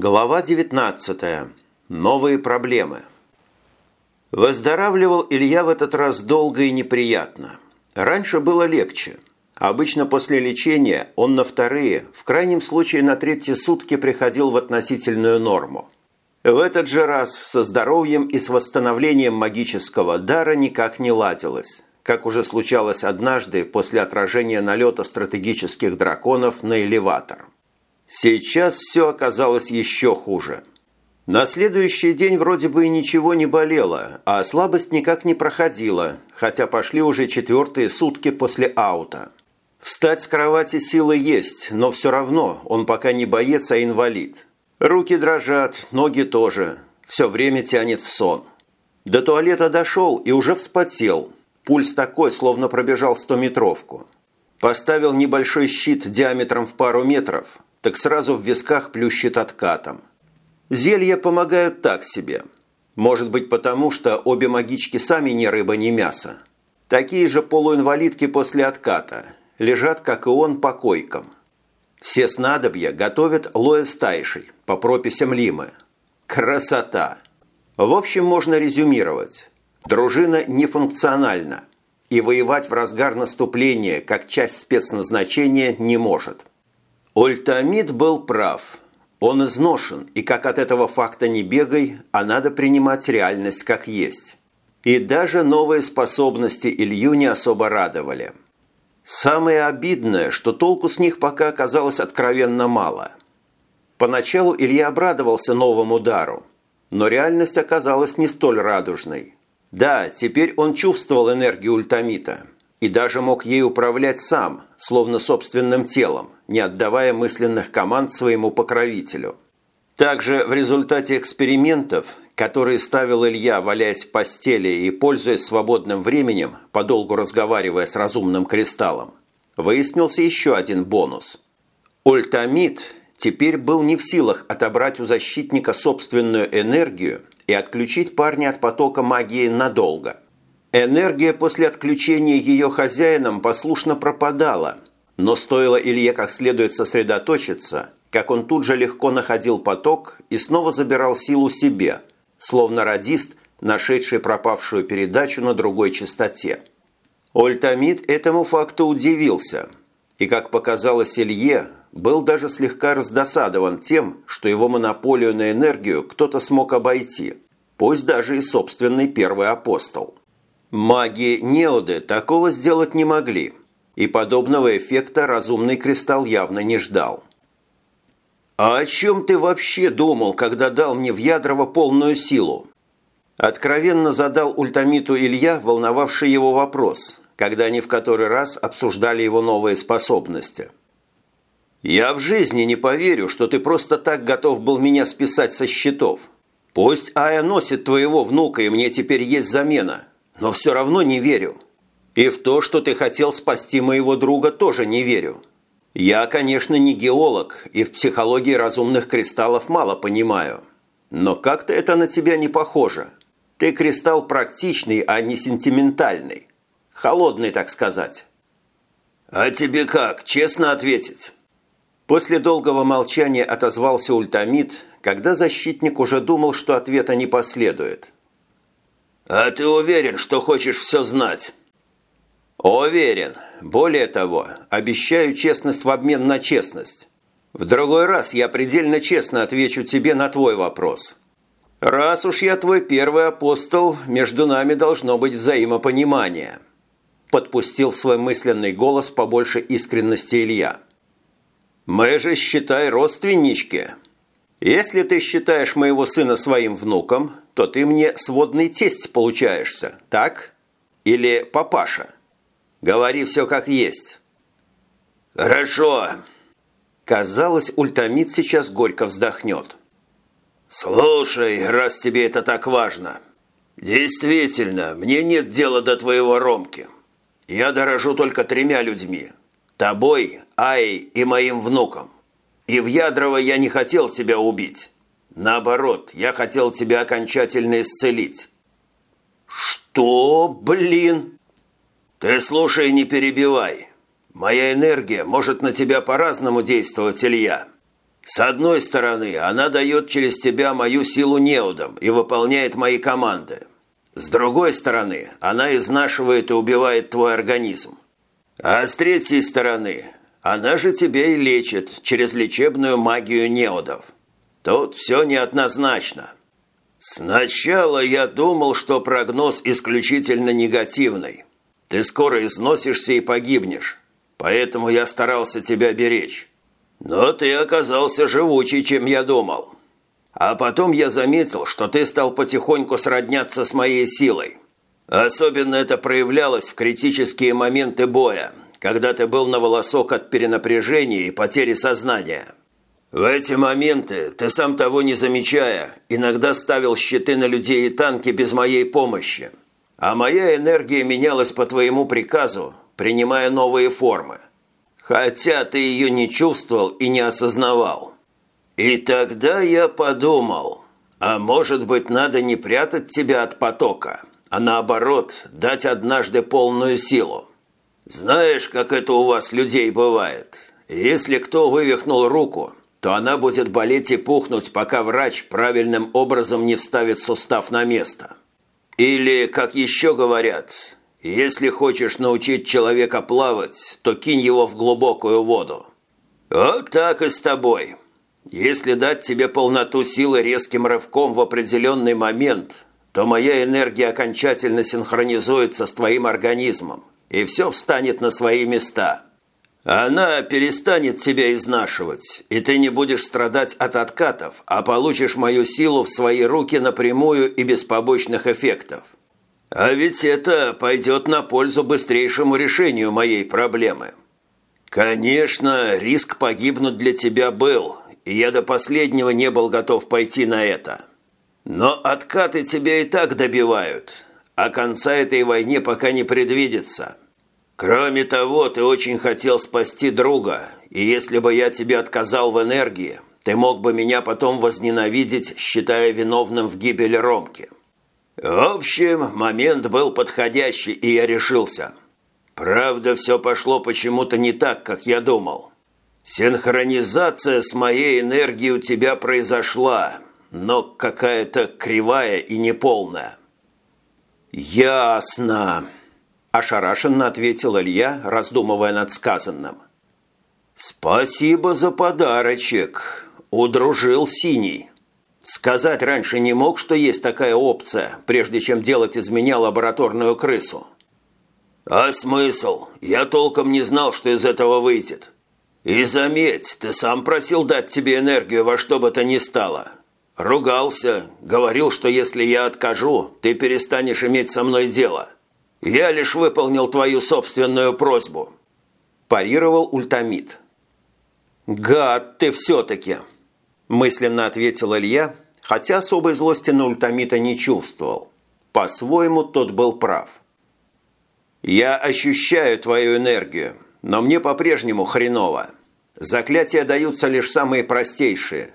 Глава 19. Новые проблемы. Выздоравливал Илья в этот раз долго и неприятно. Раньше было легче. Обычно после лечения он на вторые, в крайнем случае на третьи сутки приходил в относительную норму. В этот же раз со здоровьем и с восстановлением магического дара никак не ладилось, как уже случалось однажды после отражения налета стратегических драконов на элеватор. Сейчас все оказалось еще хуже. На следующий день вроде бы и ничего не болело, а слабость никак не проходила, хотя пошли уже четвертые сутки после аута. Встать с кровати силы есть, но все равно он пока не боец, а инвалид. Руки дрожат, ноги тоже. Все время тянет в сон. До туалета дошел и уже вспотел. Пульс такой, словно пробежал стометровку. Поставил небольшой щит диаметром в пару метров, так сразу в висках плющит откатом. Зелья помогают так себе. Может быть потому, что обе магички сами ни рыба, ни мясо. Такие же полуинвалидки после отката. Лежат, как и он, по койкам. Все снадобья готовят Лоя с Тайшей по прописям Лимы. Красота! В общем, можно резюмировать. Дружина нефункциональна и воевать в разгар наступления как часть спецназначения не может. Ультамид был прав. Он изношен, и как от этого факта не бегай, а надо принимать реальность как есть. И даже новые способности Илью не особо радовали. Самое обидное, что толку с них пока оказалось откровенно мало. Поначалу Илья обрадовался новому удару, но реальность оказалась не столь радужной. Да, теперь он чувствовал энергию ультамита – и даже мог ей управлять сам, словно собственным телом, не отдавая мысленных команд своему покровителю. Также в результате экспериментов, которые ставил Илья, валяясь в постели и пользуясь свободным временем, подолгу разговаривая с разумным кристаллом, выяснился еще один бонус. Ультамид теперь был не в силах отобрать у защитника собственную энергию и отключить парня от потока магии надолго – Энергия после отключения ее хозяином послушно пропадала, но стоило Илье как следует сосредоточиться, как он тут же легко находил поток и снова забирал силу себе, словно радист, нашедший пропавшую передачу на другой частоте. Ольтамид этому факту удивился, и, как показалось Илье, был даже слегка раздосадован тем, что его монополию на энергию кто-то смог обойти, пусть даже и собственный первый апостол. Маги Неоды такого сделать не могли, и подобного эффекта разумный кристалл явно не ждал. «А о чем ты вообще думал, когда дал мне в ядрово полную силу?» Откровенно задал ультамиту Илья, волновавший его вопрос, когда они в который раз обсуждали его новые способности. «Я в жизни не поверю, что ты просто так готов был меня списать со счетов. Пусть Ая носит твоего внука, и мне теперь есть замена но все равно не верю. И в то, что ты хотел спасти моего друга, тоже не верю. Я, конечно, не геолог и в психологии разумных кристаллов мало понимаю. Но как-то это на тебя не похоже. Ты кристалл практичный, а не сентиментальный. Холодный, так сказать. А тебе как, честно ответить? После долгого молчания отозвался ультамид, когда защитник уже думал, что ответа не последует – «А ты уверен, что хочешь все знать?» «Уверен. Более того, обещаю честность в обмен на честность. В другой раз я предельно честно отвечу тебе на твой вопрос. Раз уж я твой первый апостол, между нами должно быть взаимопонимание». Подпустил в свой мысленный голос побольше искренности Илья. «Мы же, считай, родственнички. Если ты считаешь моего сына своим внуком, то ты мне сводный тесть получаешься, так? Или папаша? Говори все как есть». «Хорошо». Казалось, ультамид сейчас горько вздохнет. «Слушай, раз тебе это так важно. Действительно, мне нет дела до твоего Ромки. Я дорожу только тремя людьми. Тобой, Ай и моим внуком. И в Ядрово я не хотел тебя убить. Наоборот, я хотел тебя окончательно исцелить». «Что, блин?» «Ты слушай, не перебивай. Моя энергия может на тебя по-разному действовать, Илья. С одной стороны, она дает через тебя мою силу неудом и выполняет мои команды. С другой стороны, она изнашивает и убивает твой организм. А с третьей стороны, она же тебя и лечит через лечебную магию неудов. Тут все неоднозначно. Сначала я думал, что прогноз исключительно негативный. Ты скоро износишься и погибнешь, поэтому я старался тебя беречь. Но ты оказался живучей, чем я думал. А потом я заметил, что ты стал потихоньку сродняться с моей силой. Особенно это проявлялось в критические моменты боя, когда ты был на волосок от перенапряжения и потери сознания. В эти моменты, ты сам того не замечая, иногда ставил щиты на людей и танки без моей помощи. А моя энергия менялась по твоему приказу, принимая новые формы хотя ты ее не чувствовал и не осознавал. И тогда я подумал, а может быть надо не прятать тебя от потока, а наоборот дать однажды полную силу. Знаешь, как это у вас людей бывает? Если кто вывихнул руку, то она будет болеть и пухнуть, пока врач правильным образом не вставит сустав на место. Или, как еще говорят, если хочешь научить человека плавать, то кинь его в глубокую воду. Вот так и с тобой. Если дать тебе полноту силы резким рывком в определенный момент, то моя энергия окончательно синхронизуется с твоим организмом, и все встанет на свои места. Она перестанет тебя изнашивать, и ты не будешь страдать от откатов, а получишь мою силу в свои руки напрямую и без побочных эффектов. А ведь это пойдет на пользу быстрейшему решению моей проблемы. Конечно, риск погибнуть для тебя был, и я до последнего не был готов пойти на это. Но откаты тебя и так добивают, а конца этой войне пока не предвидится. Кроме того, ты очень хотел спасти друга, и если бы я тебе отказал в энергии, ты мог бы меня потом возненавидеть, считая виновным в гибели Ромки. В общем, момент был подходящий, и я решился. Правда, все пошло почему-то не так, как я думал. Синхронизация с моей энергией у тебя произошла, но какая-то кривая и неполная. «Ясно», – ошарашенно ответил Илья, раздумывая над сказанным. «Спасибо за подарочек. Удружил синий». Сказать раньше не мог, что есть такая опция, прежде чем делать из меня лабораторную крысу. А смысл? Я толком не знал, что из этого выйдет. И заметь, ты сам просил дать тебе энергию во что бы то ни стало. Ругался, говорил, что если я откажу, ты перестанешь иметь со мной дело. Я лишь выполнил твою собственную просьбу. Парировал ультамид. Гад ты все-таки! мысленно ответил Илья, хотя особой злости на ультамита не чувствовал. По-своему тот был прав. «Я ощущаю твою энергию, но мне по-прежнему хреново. Заклятия даются лишь самые простейшие.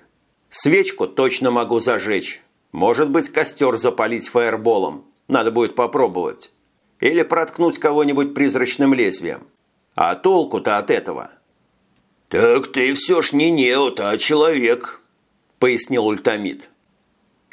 Свечку точно могу зажечь. Может быть, костер запалить фаерболом. Надо будет попробовать. Или проткнуть кого-нибудь призрачным лезвием. А толку-то от этого?» «Так ты все ж не неот, а человек», пояснил ультамид.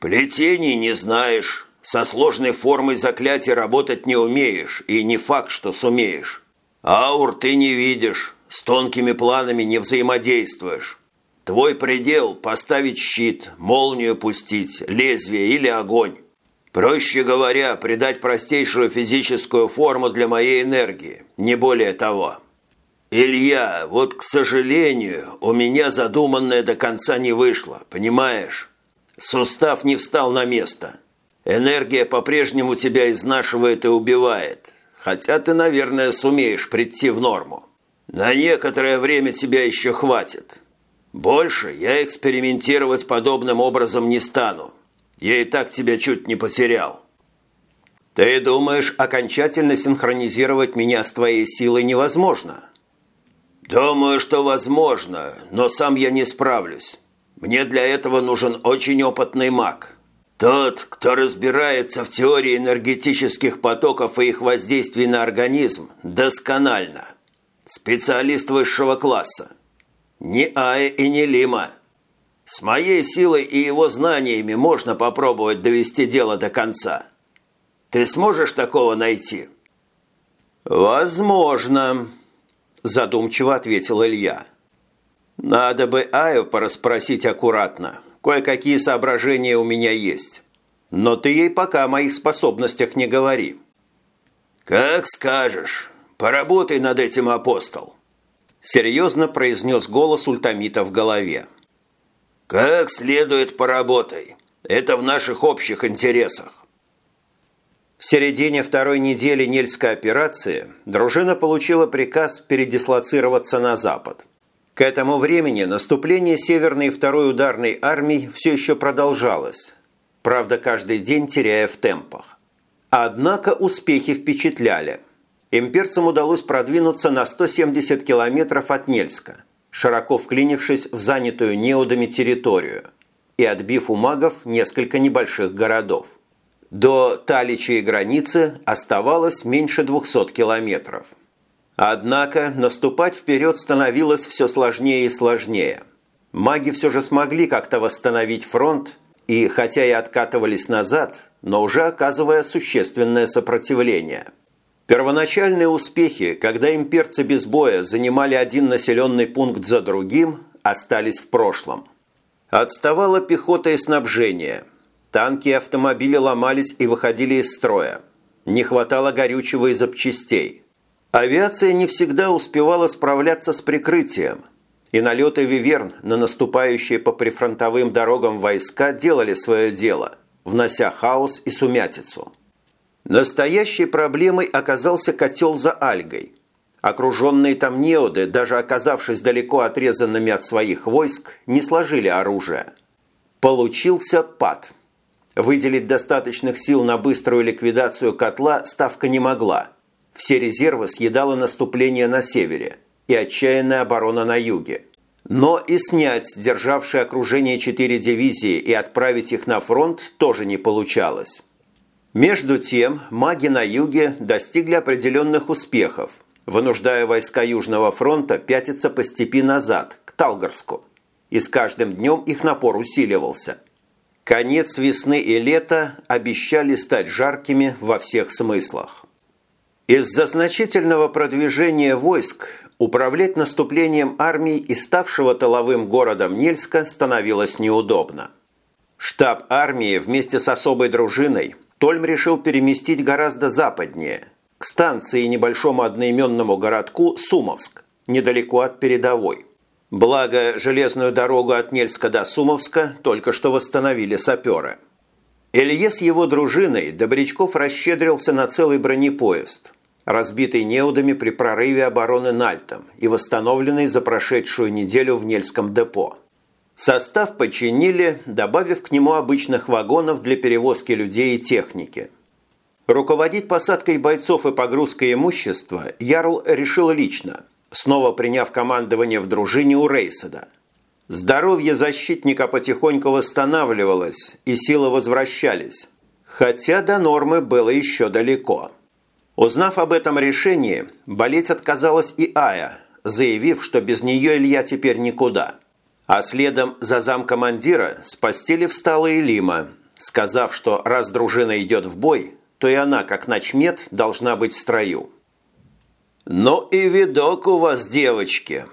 «Плетений не знаешь, со сложной формой заклятия работать не умеешь, и не факт, что сумеешь. Аур ты не видишь, с тонкими планами не взаимодействуешь. Твой предел – поставить щит, молнию пустить, лезвие или огонь. Проще говоря, придать простейшую физическую форму для моей энергии, не более того». «Илья, вот, к сожалению, у меня задуманное до конца не вышло, понимаешь? Сустав не встал на место. Энергия по-прежнему тебя изнашивает и убивает, хотя ты, наверное, сумеешь прийти в норму. На некоторое время тебя еще хватит. Больше я экспериментировать подобным образом не стану. Я и так тебя чуть не потерял». «Ты думаешь, окончательно синхронизировать меня с твоей силой невозможно?» «Думаю, что возможно, но сам я не справлюсь. Мне для этого нужен очень опытный маг. Тот, кто разбирается в теории энергетических потоков и их воздействий на организм, досконально. Специалист высшего класса. Не Ая и не Лима. С моей силой и его знаниями можно попробовать довести дело до конца. Ты сможешь такого найти?» «Возможно», – задумчиво ответил Илья. «Надо бы Аю порасспросить аккуратно. Кое-какие соображения у меня есть. Но ты ей пока о моих способностях не говори». «Как скажешь. Поработай над этим, апостол», – серьезно произнес голос ультамита в голове. «Как следует поработай. Это в наших общих интересах». В середине второй недели Нельской операции дружина получила приказ передислоцироваться на запад. К этому времени наступление Северной и Второй ударной армий все еще продолжалось, правда, каждый день теряя в темпах. Однако успехи впечатляли. Имперцам удалось продвинуться на 170 километров от Нельска, широко вклинившись в занятую неудами территорию и отбив у магов несколько небольших городов. До Таличьей границы оставалось меньше 200 километров. Однако наступать вперед становилось все сложнее и сложнее. Маги все же смогли как-то восстановить фронт и, хотя и откатывались назад, но уже оказывая существенное сопротивление. Первоначальные успехи, когда имперцы без боя занимали один населенный пункт за другим, остались в прошлом. Отставала пехота и снабжение – Танки и автомобили ломались и выходили из строя. Не хватало горючего и запчастей. Авиация не всегда успевала справляться с прикрытием. И налеты «Виверн» на наступающие по прифронтовым дорогам войска делали свое дело, внося хаос и сумятицу. Настоящей проблемой оказался котел за Альгой. Окруженные там неоды, даже оказавшись далеко отрезанными от своих войск, не сложили оружие. Получился пад – Выделить достаточных сил на быструю ликвидацию котла ставка не могла. Все резервы съедало наступление на севере и отчаянная оборона на юге. Но и снять державшие окружение четыре дивизии и отправить их на фронт тоже не получалось. Между тем, маги на юге достигли определенных успехов, вынуждая войска Южного фронта пятиться по степи назад, к Талгарску. И с каждым днем их напор усиливался – Конец весны и лета обещали стать жаркими во всех смыслах. Из-за значительного продвижения войск управлять наступлением армий и ставшего тыловым городом Нельска становилось неудобно. Штаб армии вместе с особой дружиной Тольм решил переместить гораздо западнее, к станции и небольшому одноименному городку Сумовск, недалеко от передовой. Благо, железную дорогу от Нельска до Сумовска только что восстановили саперы. Илье с его дружиной Добрячков расщедрился на целый бронепоезд, разбитый неудами при прорыве обороны Нальтом и восстановленный за прошедшую неделю в Нельском депо. Состав починили, добавив к нему обычных вагонов для перевозки людей и техники. Руководить посадкой бойцов и погрузкой имущества Ярл решил лично – снова приняв командование в дружине у Рейседа. Здоровье защитника потихоньку восстанавливалось, и силы возвращались, хотя до нормы было еще далеко. Узнав об этом решении, болеть отказалась и Ая, заявив, что без нее Илья теперь никуда. А следом за замкомандира с постели встала и Лима, сказав, что раз дружина идет в бой, то и она, как начмет, должна быть в строю. «Ну и видок у вас, девочки!»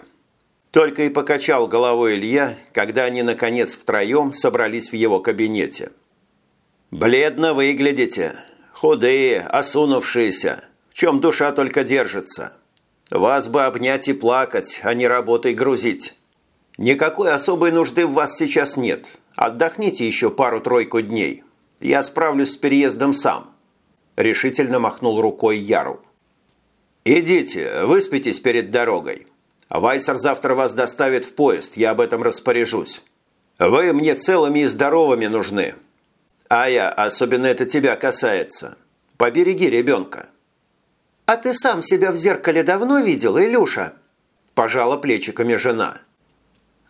Только и покачал головой Илья, когда они, наконец, втроем собрались в его кабинете. «Бледно выглядите, худые, осунувшиеся, в чем душа только держится. Вас бы обнять и плакать, а не работой грузить. Никакой особой нужды в вас сейчас нет. Отдохните еще пару-тройку дней. Я справлюсь с переездом сам», – решительно махнул рукой Ярл. «Идите, выспитесь перед дорогой. Вайсер завтра вас доставит в поезд, я об этом распоряжусь. Вы мне целыми и здоровыми нужны. А я, особенно это тебя касается. Побереги ребенка». «А ты сам себя в зеркале давно видел, Илюша?» Пожала плечиками жена.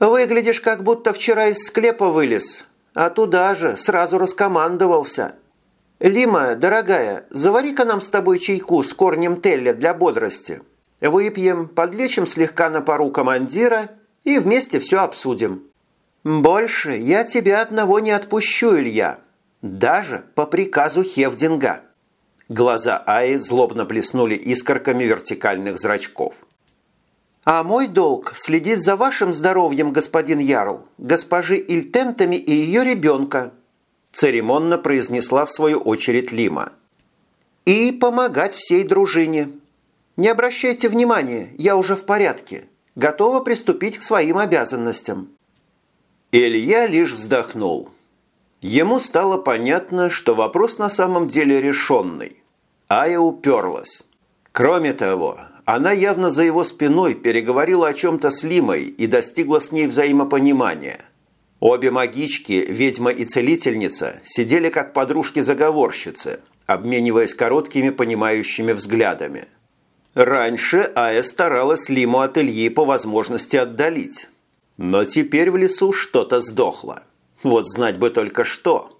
«Выглядишь, как будто вчера из склепа вылез, а туда же сразу раскомандовался». «Лима, дорогая, завари-ка нам с тобой чайку с корнем Телля для бодрости. Выпьем, подлечим слегка на пару командира и вместе все обсудим. «Больше я тебя одного не отпущу, Илья, даже по приказу Хевдинга». Глаза Аи злобно блеснули искорками вертикальных зрачков. «А мой долг – следить за вашим здоровьем, господин Ярл, госпожи Ильтентами и ее ребенка», – церемонно произнесла в свою очередь Лима. «И помогать всей дружине. Не обращайте внимания, я уже в порядке, готова приступить к своим обязанностям». Илья лишь вздохнул. Ему стало понятно, что вопрос на самом деле решенный. Ая уперлась. Кроме того, она явно за его спиной переговорила о чем-то с Лимой и достигла с ней взаимопонимания. Обе магички, ведьма и целительница, сидели как подружки-заговорщицы, обмениваясь короткими понимающими взглядами. Раньше Ая старалась Лиму от Ильи по возможности отдалить. Но теперь в лесу что-то сдохло. Вот знать бы только что.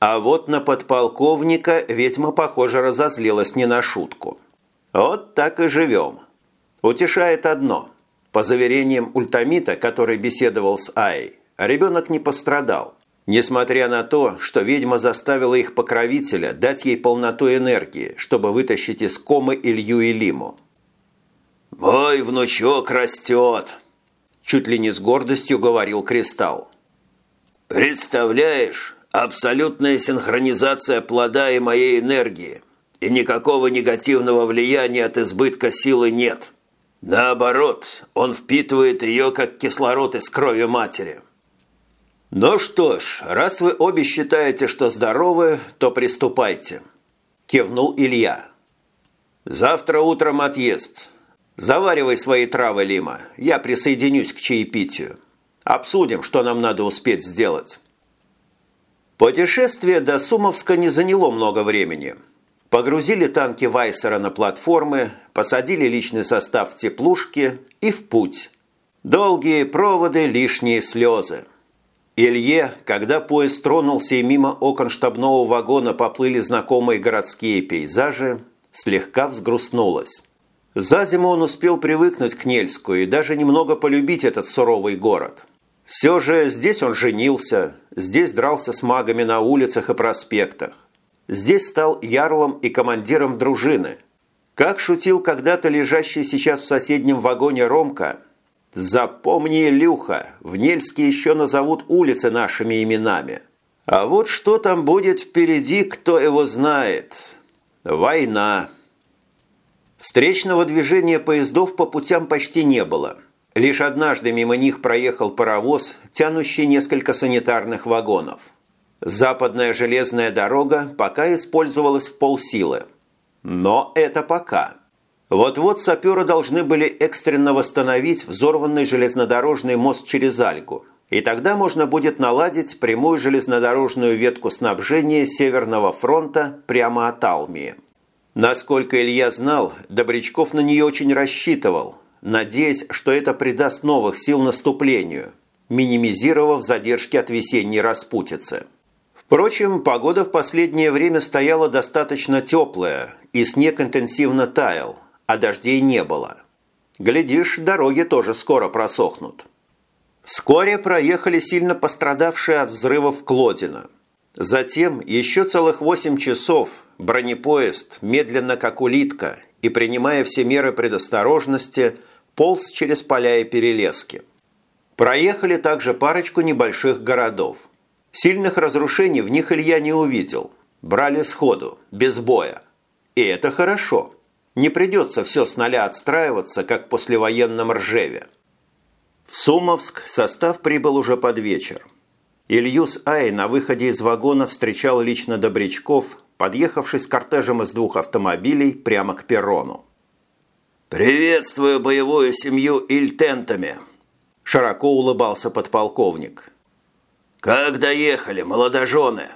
А вот на подполковника ведьма, похоже, разозлилась не на шутку. Вот так и живем. Утешает одно. По заверениям ультамита, который беседовал с Ай, ребенок не пострадал. Несмотря на то, что ведьма заставила их покровителя дать ей полноту энергии, чтобы вытащить из комы Илью и Лиму. «Мой внучок растет!» Чуть ли не с гордостью говорил Кристалл. «Представляешь, абсолютная синхронизация плода и моей энергии – и никакого негативного влияния от избытка силы нет. Наоборот, он впитывает ее, как кислород из крови матери. Ну что ж, раз вы обе считаете, что здоровы, то приступайте. Кивнул Илья. Завтра утром отъезд. Заваривай свои травы, Лима. Я присоединюсь к чаепитию. Обсудим, что нам надо успеть сделать. Путешествие до Сумовска не заняло много времени – Погрузили танки Вайсера на платформы, посадили личный состав в теплушки и в путь. Долгие проводы, лишние слезы. Илье, когда поезд тронулся и мимо окон штабного вагона поплыли знакомые городские пейзажи, слегка взгрустнулось. За зиму он успел привыкнуть к Нельску и даже немного полюбить этот суровый город. Все же здесь он женился, здесь дрался с магами на улицах и проспектах. Здесь стал ярлом и командиром дружины. Как шутил когда-то лежащий сейчас в соседнем вагоне Ромка, «Запомни, Илюха, в Нельске еще назовут улицы нашими именами. А вот что там будет впереди, кто его знает. Война». Встречного движения поездов по путям почти не было. Лишь однажды мимо них проехал паровоз, тянущий несколько санитарных вагонов. Западная железная дорога пока использовалась в полсилы. Но это пока. Вот-вот саперы должны были экстренно восстановить взорванный железнодорожный мост через Альгу. И тогда можно будет наладить прямую железнодорожную ветку снабжения Северного фронта прямо от Алмии. Насколько Илья знал, Добрячков на нее очень рассчитывал, надеясь, что это придаст новых сил наступлению, минимизировав задержки от весенней распутицы. Впрочем, погода в последнее время стояла достаточно теплая, и снег интенсивно таял, а дождей не было. Глядишь, дороги тоже скоро просохнут. Вскоре проехали сильно пострадавшие от взрывов Клодина. Затем еще целых восемь часов бронепоезд, медленно как улитка, и принимая все меры предосторожности, полз через поля и перелески. Проехали также парочку небольших городов – Сильных разрушений в них Илья не увидел. Брали сходу, без боя. И это хорошо. Не придется все с нуля отстраиваться, как в послевоенном Ржеве. В Сумовск состав прибыл уже под вечер. Ильюс Ай на выходе из вагона встречал лично Добрячков, подъехавший с кортежем из двух автомобилей прямо к перрону. «Приветствую боевую семью Ильтентами!» Широко улыбался подполковник. «Как доехали, молодожены?»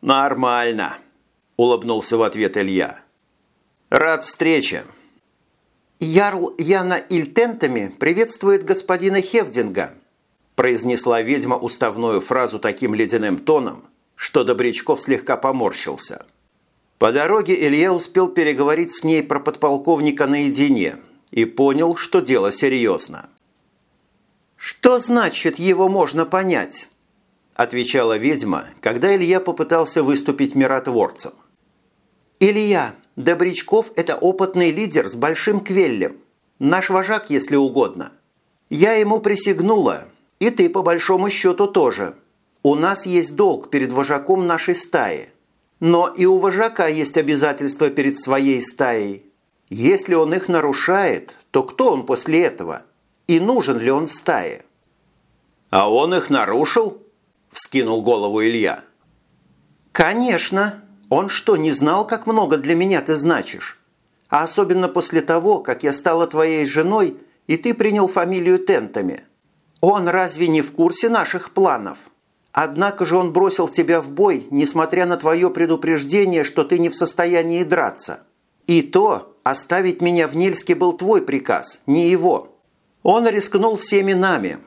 «Нормально», – улыбнулся в ответ Илья. «Рад встрече». «Ярл Яна Ильтентами приветствует господина Хевдинга», – произнесла ведьма уставную фразу таким ледяным тоном, что Добрячков слегка поморщился. По дороге Илья успел переговорить с ней про подполковника наедине и понял, что дело серьезно. «Что значит его можно понять?» – отвечала ведьма, когда Илья попытался выступить миротворцем. «Илья, Добрячков – это опытный лидер с большим квеллем. Наш вожак, если угодно. Я ему присягнула, и ты, по большому счету, тоже. У нас есть долг перед вожаком нашей стаи. Но и у вожака есть обязательства перед своей стаей. Если он их нарушает, то кто он после этого?» и нужен ли он стае. «А он их нарушил?» – вскинул голову Илья. «Конечно. Он что, не знал, как много для меня ты значишь? А особенно после того, как я стала твоей женой, и ты принял фамилию Тентами. Он разве не в курсе наших планов? Однако же он бросил тебя в бой, несмотря на твое предупреждение, что ты не в состоянии драться. И то оставить меня в Нильске был твой приказ, не его». Он рискнул всеми нами.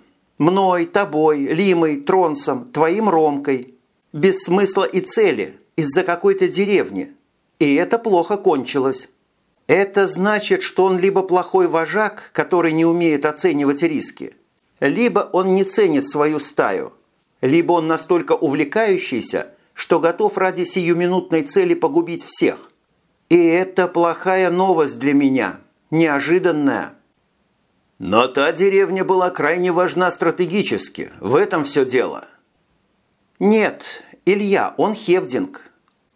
Мной, тобой, Лимой, Тронсом, твоим Ромкой. Без смысла и цели, из-за какой-то деревни. И это плохо кончилось. Это значит, что он либо плохой вожак, который не умеет оценивать риски, либо он не ценит свою стаю, либо он настолько увлекающийся, что готов ради сиюминутной цели погубить всех. И это плохая новость для меня, неожиданная. Но та деревня была крайне важна стратегически. В этом все дело. Нет, Илья, он Хевдинг.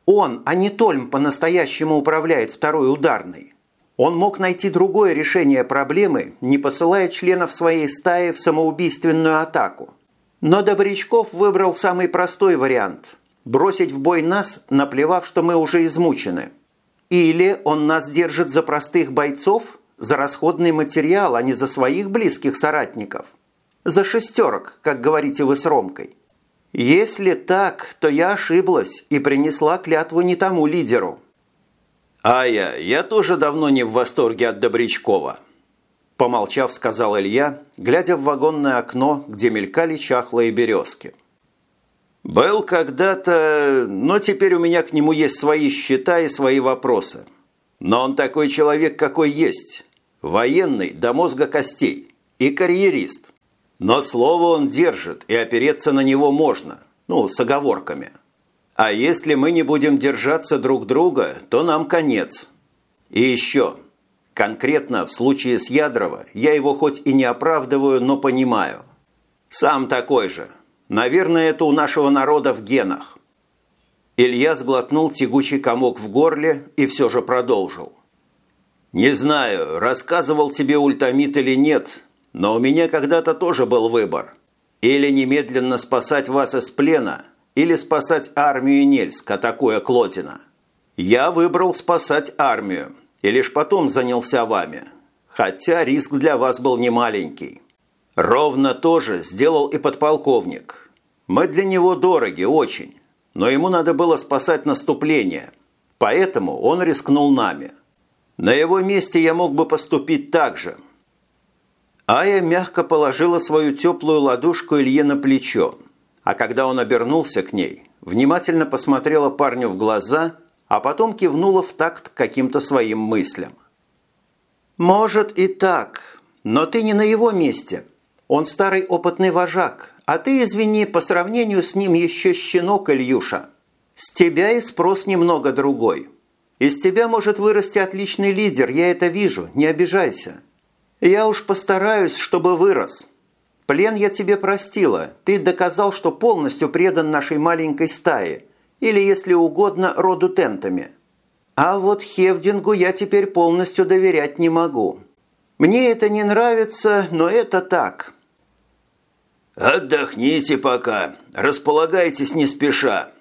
Он, а не Тольм, по-настоящему управляет второй ударной. Он мог найти другое решение проблемы, не посылая членов своей стаи в самоубийственную атаку. Но Добрячков выбрал самый простой вариант – бросить в бой нас, наплевав, что мы уже измучены. Или он нас держит за простых бойцов – за расходный материал, а не за своих близких соратников. За шестерок, как говорите вы с Ромкой. Если так, то я ошиблась и принесла клятву не тому лидеру. «Ая, я тоже давно не в восторге от Добрячкова», – помолчав, сказал Илья, глядя в вагонное окно, где мелькали чахлые березки. «Был когда-то, но теперь у меня к нему есть свои счета и свои вопросы. Но он такой человек, какой есть, военный до мозга костей и карьерист. Но слово он держит, и опереться на него можно, ну, с оговорками. А если мы не будем держаться друг друга, то нам конец. И еще, конкретно в случае с Ядрова, я его хоть и не оправдываю, но понимаю. Сам такой же. Наверное, это у нашего народа в генах. Илья сглотнул тягучий комок в горле и все же продолжил. «Не знаю, рассказывал тебе ультамит или нет, но у меня когда-то тоже был выбор. Или немедленно спасать вас из плена, или спасать армию Нельск, атакуя Клодина. Я выбрал спасать армию, и лишь потом занялся вами. Хотя риск для вас был немаленький. Ровно то же сделал и подполковник. Мы для него дороги очень, но ему надо было спасать наступление, поэтому он рискнул нами». На его месте я мог бы поступить так же. Ая мягко положила свою теплую ладошку Илье на плечо, а когда он обернулся к ней, внимательно посмотрела парню в глаза, а потом кивнула в такт каким-то своим мыслям. «Может и так, но ты не на его месте. Он старый опытный вожак, а ты, извини, по сравнению с ним еще щенок, Ильюша. С тебя и спрос немного другой». Из тебя может вырасти отличный лидер, я это вижу, не обижайся. Я уж постараюсь, чтобы вырос. Плен я тебе простила, ты доказал, что полностью предан нашей маленькой стае, или, если угодно, роду тентами. А вот Хевдингу я теперь полностью доверять не могу. Мне это не нравится, но это так». «Отдохните пока, располагайтесь не спеша»,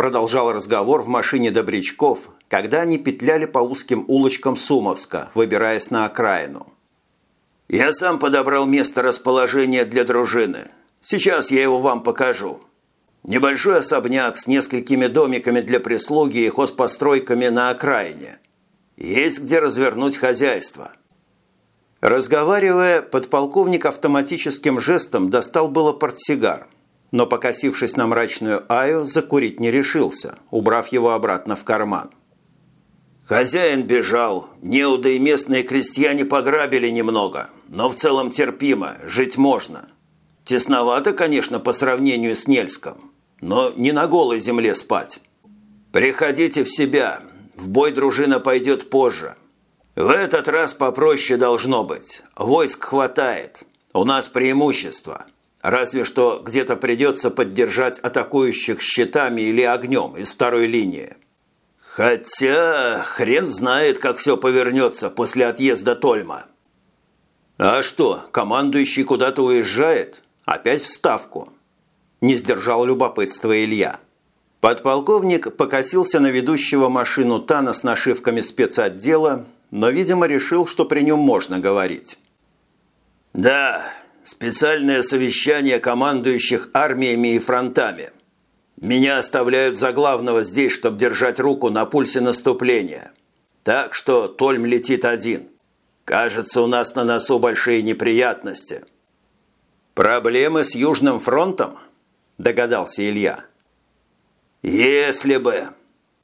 продолжал разговор в машине Добрячков, когда они петляли по узким улочкам Сумовска, выбираясь на окраину. «Я сам подобрал место расположения для дружины. Сейчас я его вам покажу. Небольшой особняк с несколькими домиками для прислуги и хозпостройками на окраине. Есть где развернуть хозяйство». Разговаривая, подполковник автоматическим жестом достал было портсигар, но, покосившись на мрачную Аю, закурить не решился, убрав его обратно в карман. Хозяин бежал, неуды и местные крестьяне пограбили немного, но в целом терпимо, жить можно. Тесновато, конечно, по сравнению с Нельском, но не на голой земле спать. Приходите в себя, в бой дружина пойдет позже. В этот раз попроще должно быть, войск хватает, у нас преимущество». Разве что где-то придется поддержать атакующих щитами или огнем из второй линии. Хотя хрен знает, как все повернется после отъезда Тольма. А что, командующий куда-то уезжает? Опять в Ставку? Не сдержал любопытства Илья. Подполковник покосился на ведущего машину Тана с нашивками спецотдела, но, видимо, решил, что при нем можно говорить. «Да, Специальное совещание командующих армиями и фронтами. Меня оставляют за главного здесь, чтобы держать руку на пульсе наступления. Так что Тольм летит один. Кажется, у нас на носу большие неприятности. Проблемы с Южным фронтом? Догадался Илья. Если бы.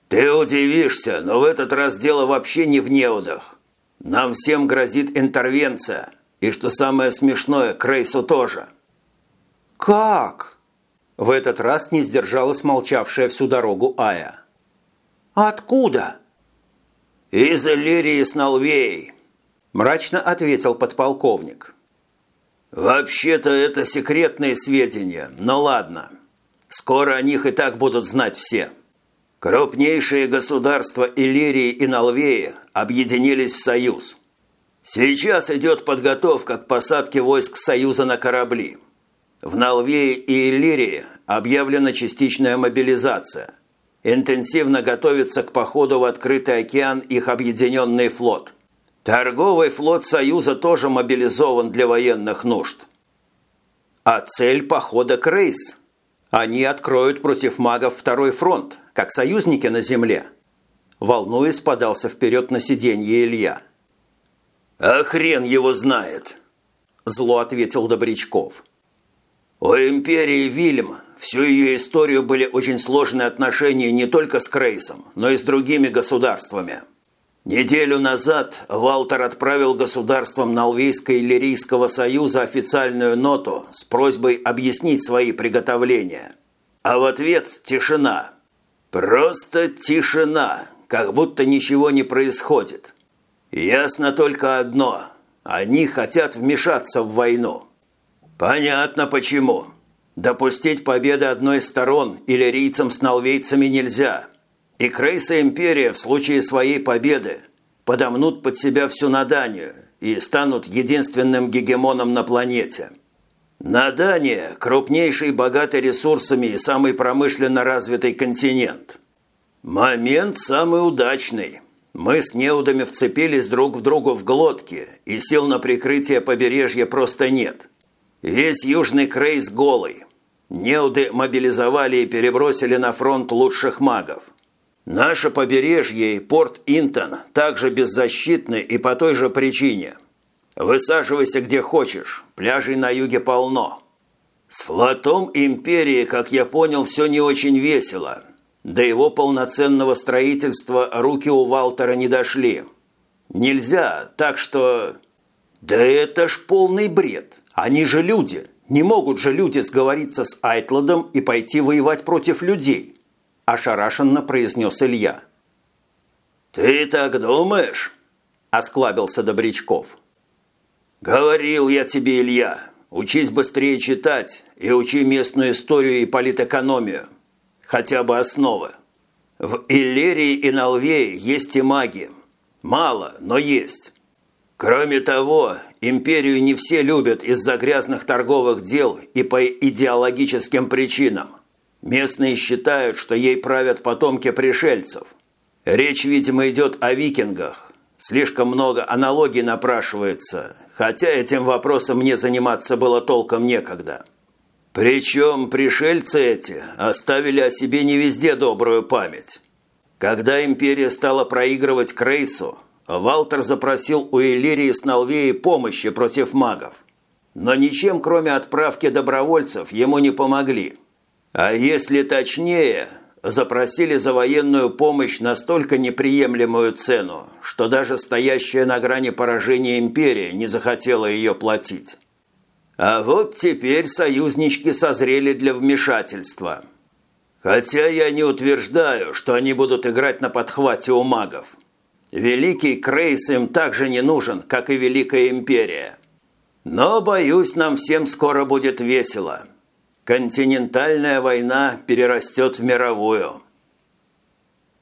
Ты удивишься, но в этот раз дело вообще не в неудах. Нам всем грозит интервенция – и что самое смешное, Крейсу тоже. «Как?» В этот раз не сдержалась молчавшая всю дорогу Ая. «Откуда?» «Из Иллирии с Нолвеей», – мрачно ответил подполковник. «Вообще-то это секретные сведения, но ладно. Скоро о них и так будут знать все. Крупнейшие государства Иллирии и Нолвеи объединились в союз. Сейчас идет подготовка к посадке войск Союза на корабли. В Налвее и Иллирии объявлена частичная мобилизация. Интенсивно готовится к походу в открытый океан их объединенный флот. Торговый флот Союза тоже мобилизован для военных нужд. А цель похода – Крейс. Они откроют против магов второй фронт, как союзники на земле. Волнуясь, подался вперед на сиденье Илья – «А хрен его знает!» – зло ответил Добрячков. «У империи Вильм всю ее историю были очень сложные отношения не только с Крейсом, но и с другими государствами. Неделю назад Валтер отправил государствам Нолвейско-Иллирийского союза официальную ноту с просьбой объяснить свои приготовления. А в ответ тишина. Просто тишина, как будто ничего не происходит». Ясно только одно. Они хотят вмешаться в войну. Понятно почему. Допустить победы одной из сторон иллирийцам с нолвейцами нельзя. И Крейса Империя в случае своей победы подомнут под себя всю Наданию и станут единственным гегемоном на планете. Надания – крупнейший, богатый ресурсами и самый промышленно развитый континент. Момент самый удачный – мы с неудами вцепились друг в другу в глотки, и сил на прикрытие побережья просто нет. Весь южный крейс голый. Неуды мобилизовали и перебросили на фронт лучших магов. Наше побережье и порт Интон также беззащитны и по той же причине. Высаживайся где хочешь, пляжей на юге полно. С флотом империи, как я понял, все не очень весело – до его полноценного строительства руки у Валтера не дошли. Нельзя, так что... Да это ж полный бред. Они же люди. Не могут же люди сговориться с Айтладом и пойти воевать против людей. Ошарашенно произнес Илья. «Ты так думаешь?» – осклабился Добрячков. «Говорил я тебе, Илья, учись быстрее читать и учи местную историю и политэкономию хотя бы основы. В Иллерии и Налвее есть и маги. Мало, но есть. Кроме того, империю не все любят из-за грязных торговых дел и по идеологическим причинам. Местные считают, что ей правят потомки пришельцев. Речь, видимо, идет о викингах. Слишком много аналогий напрашивается, хотя этим вопросом мне заниматься было толком некогда. Причем пришельцы эти оставили о себе не везде добрую память. Когда империя стала проигрывать Крейсу, Валтер запросил у Иллирии с Налвеи помощи против магов. Но ничем, кроме отправки добровольцев, ему не помогли. А если точнее, запросили за военную помощь настолько неприемлемую цену, что даже стоящая на грани поражения империя не захотела ее платить. А вот теперь союзнички созрели для вмешательства. Хотя я не утверждаю, что они будут играть на подхвате у магов. Великий Крейс им также не нужен, как и Великая Империя. Но, боюсь, нам всем скоро будет весело. Континентальная война перерастет в мировую.